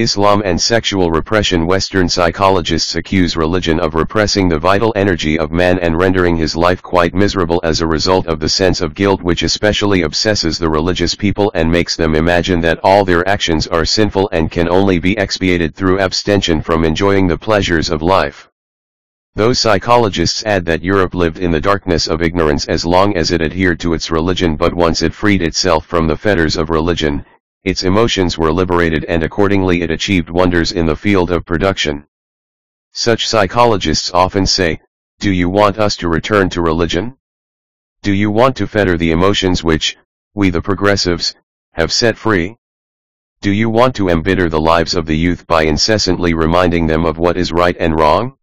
Islam and sexual repression Western psychologists accuse religion of repressing the vital energy of man and rendering his life quite miserable as a result of the sense of guilt which especially obsesses the religious people and makes them imagine that all their actions are sinful and can only be expiated through abstention from enjoying the pleasures of life. Those psychologists add that Europe lived in the darkness of ignorance as long as it adhered to its religion but once it freed itself from the fetters of religion, its emotions were liberated and accordingly it achieved wonders in the field of production. Such psychologists often say, do you want us to return to religion? Do you want to fetter the emotions which, we the progressives, have set free? Do you want to embitter the lives of the youth by incessantly reminding them of what is right and wrong?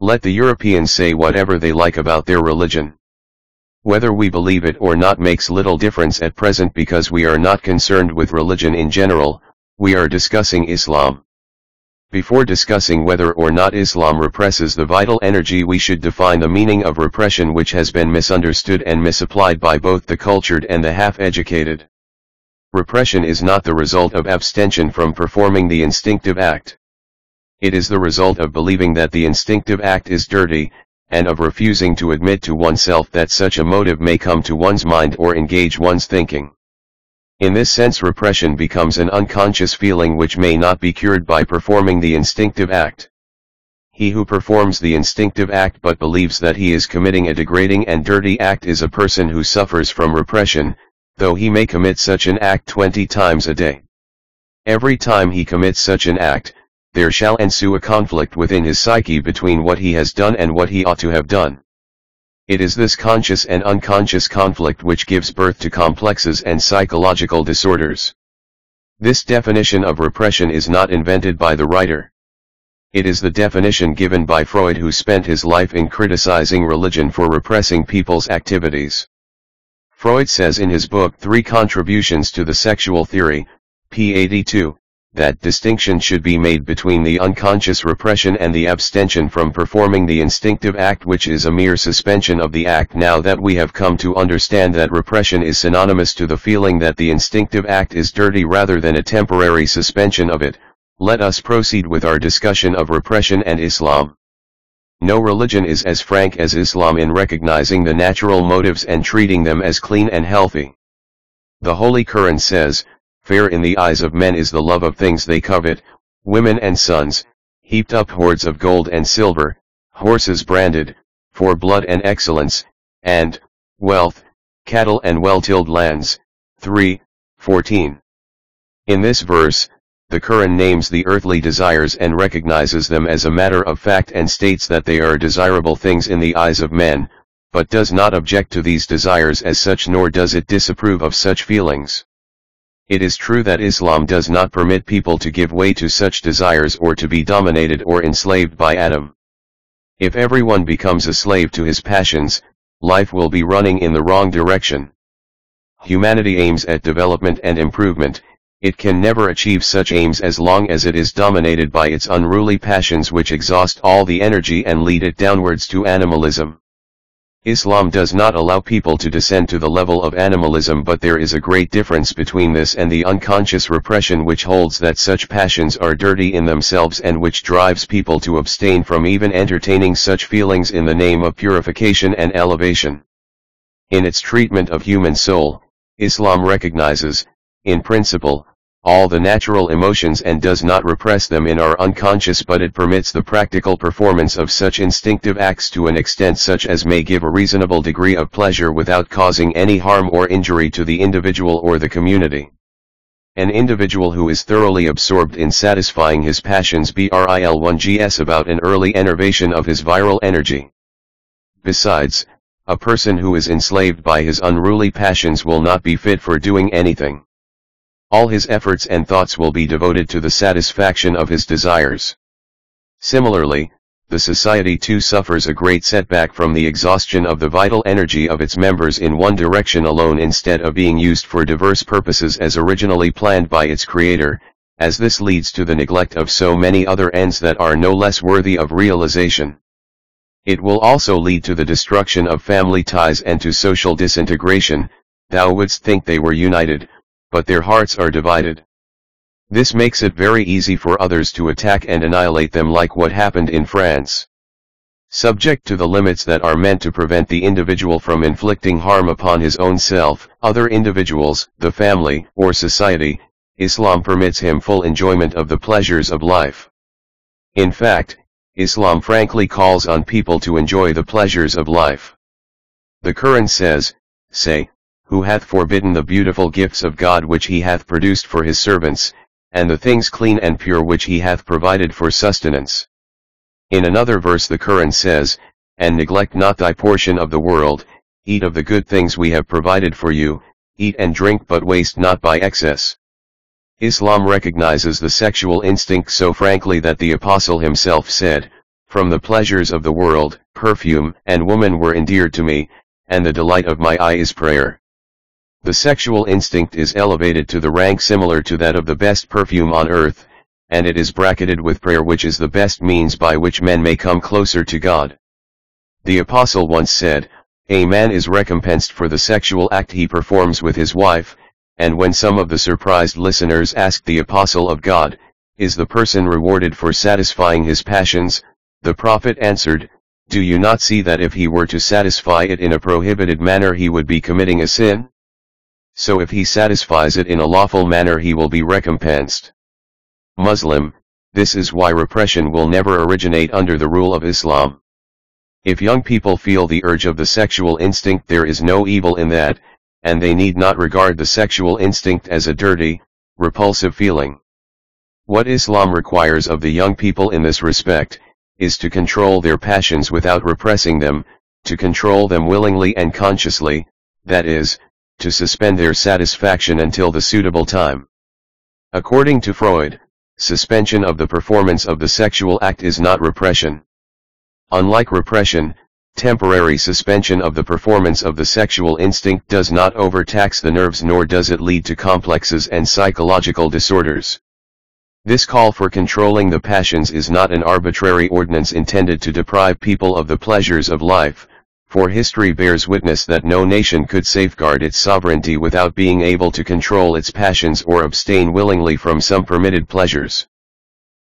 Let the Europeans say whatever they like about their religion. Whether we believe it or not makes little difference at present because we are not concerned with religion in general, we are discussing Islam. Before discussing whether or not Islam represses the vital energy we should define the meaning of repression which has been misunderstood and misapplied by both the cultured and the half-educated. Repression is not the result of abstention from performing the instinctive act. It is the result of believing that the instinctive act is dirty, and of refusing to admit to oneself that such a motive may come to one's mind or engage one's thinking. In this sense repression becomes an unconscious feeling which may not be cured by performing the instinctive act. He who performs the instinctive act but believes that he is committing a degrading and dirty act is a person who suffers from repression, though he may commit such an act 20 times a day. Every time he commits such an act, there shall ensue a conflict within his psyche between what he has done and what he ought to have done. It is this conscious and unconscious conflict which gives birth to complexes and psychological disorders. This definition of repression is not invented by the writer. It is the definition given by Freud who spent his life in criticizing religion for repressing people's activities. Freud says in his book Three Contributions to the Sexual Theory, p. 82, that distinction should be made between the unconscious repression and the abstention from performing the instinctive act which is a mere suspension of the act now that we have come to understand that repression is synonymous to the feeling that the instinctive act is dirty rather than a temporary suspension of it, let us proceed with our discussion of repression and Islam. No religion is as frank as Islam in recognizing the natural motives and treating them as clean and healthy. The Holy Quran says, Fair in the eyes of men is the love of things they covet, women and sons, heaped up hoards of gold and silver, horses branded, for blood and excellence, and, wealth, cattle and well-tilled lands. 3, 14. In this verse, the Quran names the earthly desires and recognizes them as a matter of fact and states that they are desirable things in the eyes of men, but does not object to these desires as such nor does it disapprove of such feelings. It is true that Islam does not permit people to give way to such desires or to be dominated or enslaved by Adam. If everyone becomes a slave to his passions, life will be running in the wrong direction. Humanity aims at development and improvement, it can never achieve such aims as long as it is dominated by its unruly passions which exhaust all the energy and lead it downwards to animalism. Islam does not allow people to descend to the level of animalism but there is a great difference between this and the unconscious repression which holds that such passions are dirty in themselves and which drives people to abstain from even entertaining such feelings in the name of purification and elevation. In its treatment of human soul, Islam recognizes, in principle, all the natural emotions and does not repress them in our unconscious but it permits the practical performance of such instinctive acts to an extent such as may give a reasonable degree of pleasure without causing any harm or injury to the individual or the community. An individual who is thoroughly absorbed in satisfying his passions BRIL1GS about an early enervation of his viral energy. Besides, a person who is enslaved by his unruly passions will not be fit for doing anything. All his efforts and thoughts will be devoted to the satisfaction of his desires. Similarly, the society too suffers a great setback from the exhaustion of the vital energy of its members in one direction alone instead of being used for diverse purposes as originally planned by its creator, as this leads to the neglect of so many other ends that are no less worthy of realization. It will also lead to the destruction of family ties and to social disintegration, thou wouldst think they were united, but their hearts are divided. This makes it very easy for others to attack and annihilate them like what happened in France. Subject to the limits that are meant to prevent the individual from inflicting harm upon his own self, other individuals, the family, or society, Islam permits him full enjoyment of the pleasures of life. In fact, Islam frankly calls on people to enjoy the pleasures of life. The Quran says, Say, who hath forbidden the beautiful gifts of God which he hath produced for his servants, and the things clean and pure which he hath provided for sustenance. In another verse the Quran says, And neglect not thy portion of the world, eat of the good things we have provided for you, eat and drink but waste not by excess. Islam recognizes the sexual instinct so frankly that the Apostle himself said, From the pleasures of the world, perfume and woman were endeared to me, and the delight of my eye is prayer. The sexual instinct is elevated to the rank similar to that of the best perfume on earth, and it is bracketed with prayer which is the best means by which men may come closer to God. The apostle once said, a man is recompensed for the sexual act he performs with his wife, and when some of the surprised listeners asked the apostle of God, is the person rewarded for satisfying his passions, the prophet answered, do you not see that if he were to satisfy it in a prohibited manner he would be committing a sin? So if he satisfies it in a lawful manner he will be recompensed. Muslim, this is why repression will never originate under the rule of Islam. If young people feel the urge of the sexual instinct there is no evil in that, and they need not regard the sexual instinct as a dirty, repulsive feeling. What Islam requires of the young people in this respect, is to control their passions without repressing them, to control them willingly and consciously, that is, to suspend their satisfaction until the suitable time. According to Freud, suspension of the performance of the sexual act is not repression. Unlike repression, temporary suspension of the performance of the sexual instinct does not overtax the nerves nor does it lead to complexes and psychological disorders. This call for controlling the passions is not an arbitrary ordinance intended to deprive people of the pleasures of life, for history bears witness that no nation could safeguard its sovereignty without being able to control its passions or abstain willingly from some permitted pleasures.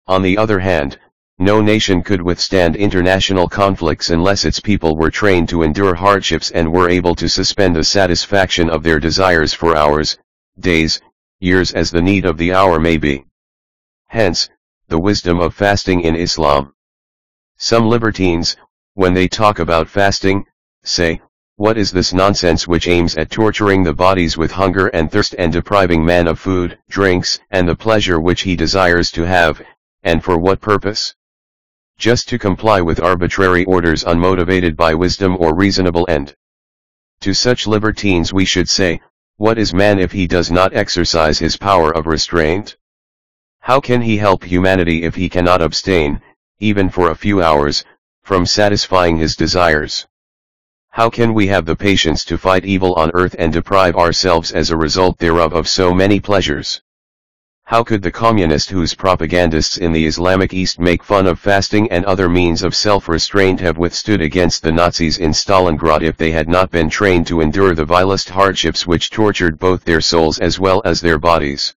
On the other hand, no nation could withstand international conflicts unless its people were trained to endure hardships and were able to suspend the satisfaction of their desires for hours, days, years as the need of the hour may be. Hence, the wisdom of fasting in Islam. Some libertines, when they talk about fasting, say, what is this nonsense which aims at torturing the bodies with hunger and thirst and depriving man of food, drinks, and the pleasure which he desires to have, and for what purpose? Just to comply with arbitrary orders unmotivated by wisdom or reasonable end. To such libertines we should say, what is man if he does not exercise his power of restraint? How can he help humanity if he cannot abstain, even for a few hours, from satisfying his desires? How can we have the patience to fight evil on earth and deprive ourselves as a result thereof of so many pleasures? How could the communist whose propagandists in the Islamic East make fun of fasting and other means of self-restraint have withstood against the Nazis in Stalingrad if they had not been trained to endure the vilest hardships which tortured both their souls as well as their bodies?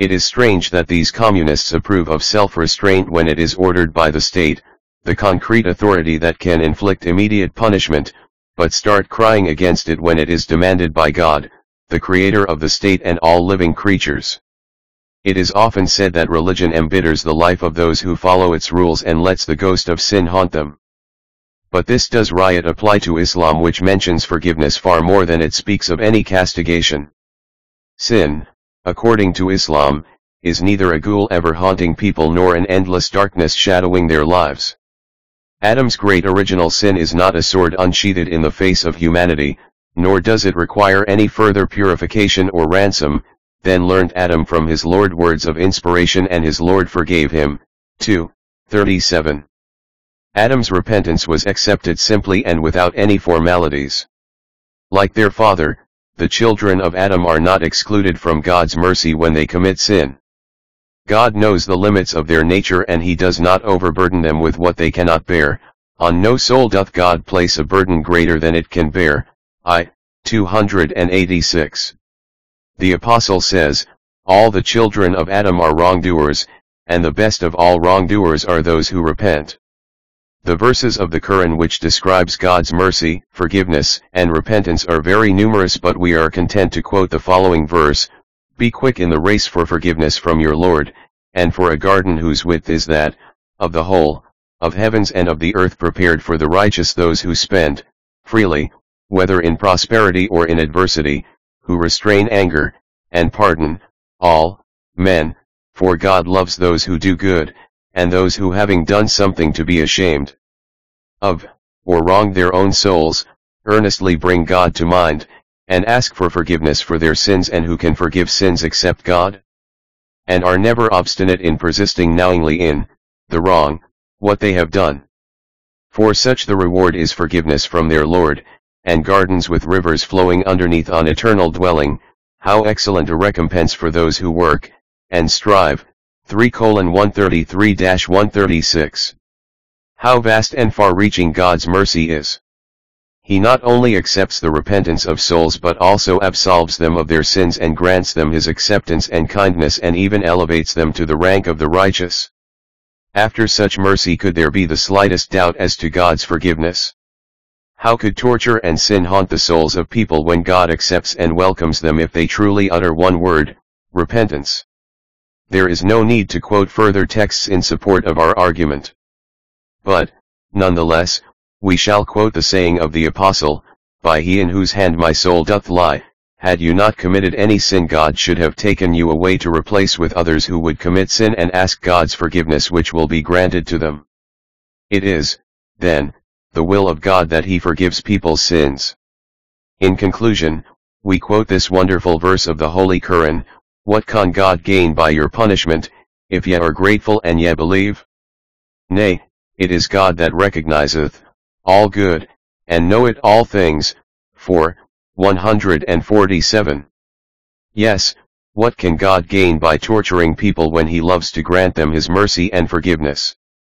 It is strange that these communists approve of self-restraint when it is ordered by the state, the concrete authority that can inflict immediate punishment, but start crying against it when it is demanded by God, the creator of the state and all living creatures. It is often said that religion embitters the life of those who follow its rules and lets the ghost of sin haunt them. But this does riot apply to Islam which mentions forgiveness far more than it speaks of any castigation. Sin, according to Islam, is neither a ghoul ever haunting people nor an endless darkness shadowing their lives. Adam's great original sin is not a sword unsheathed in the face of humanity, nor does it require any further purification or ransom, then learned Adam from his Lord words of inspiration and his Lord forgave him. 2. 37. Adam's repentance was accepted simply and without any formalities. Like their father, the children of Adam are not excluded from God's mercy when they commit sin. God knows the limits of their nature and he does not overburden them with what they cannot bear, on no soul doth God place a burden greater than it can bear, I, 286. The Apostle says, all the children of Adam are wrongdoers, and the best of all wrongdoers are those who repent. The verses of the Quran which describes God's mercy, forgiveness, and repentance are very numerous but we are content to quote the following verse, Be quick in the race for forgiveness from your Lord, and for a garden whose width is that, of the whole, of heavens and of the earth prepared for the righteous those who spend, freely, whether in prosperity or in adversity, who restrain anger, and pardon, all, men, for God loves those who do good, and those who having done something to be ashamed of, or wronged their own souls, earnestly bring God to mind, and ask for forgiveness for their sins and who can forgive sins except God? And are never obstinate in persisting knowingly in, the wrong, what they have done. For such the reward is forgiveness from their Lord, and gardens with rivers flowing underneath on eternal dwelling, how excellent a recompense for those who work, and strive, 3 133-136. How vast and far-reaching God's mercy is. He not only accepts the repentance of souls but also absolves them of their sins and grants them his acceptance and kindness and even elevates them to the rank of the righteous. After such mercy could there be the slightest doubt as to God's forgiveness? How could torture and sin haunt the souls of people when God accepts and welcomes them if they truly utter one word, repentance? There is no need to quote further texts in support of our argument. But, nonetheless, we shall quote the saying of the Apostle, By he in whose hand my soul doth lie, had you not committed any sin God should have taken you away to replace with others who would commit sin and ask God's forgiveness which will be granted to them. It is, then, the will of God that he forgives people's sins. In conclusion, we quote this wonderful verse of the Holy Quran, what can God gain by your punishment, if ye are grateful and ye believe? Nay, it is God that recognizeth, all good, and know it all things, for, 147. Yes, what can God gain by torturing people when he loves to grant them his mercy and forgiveness?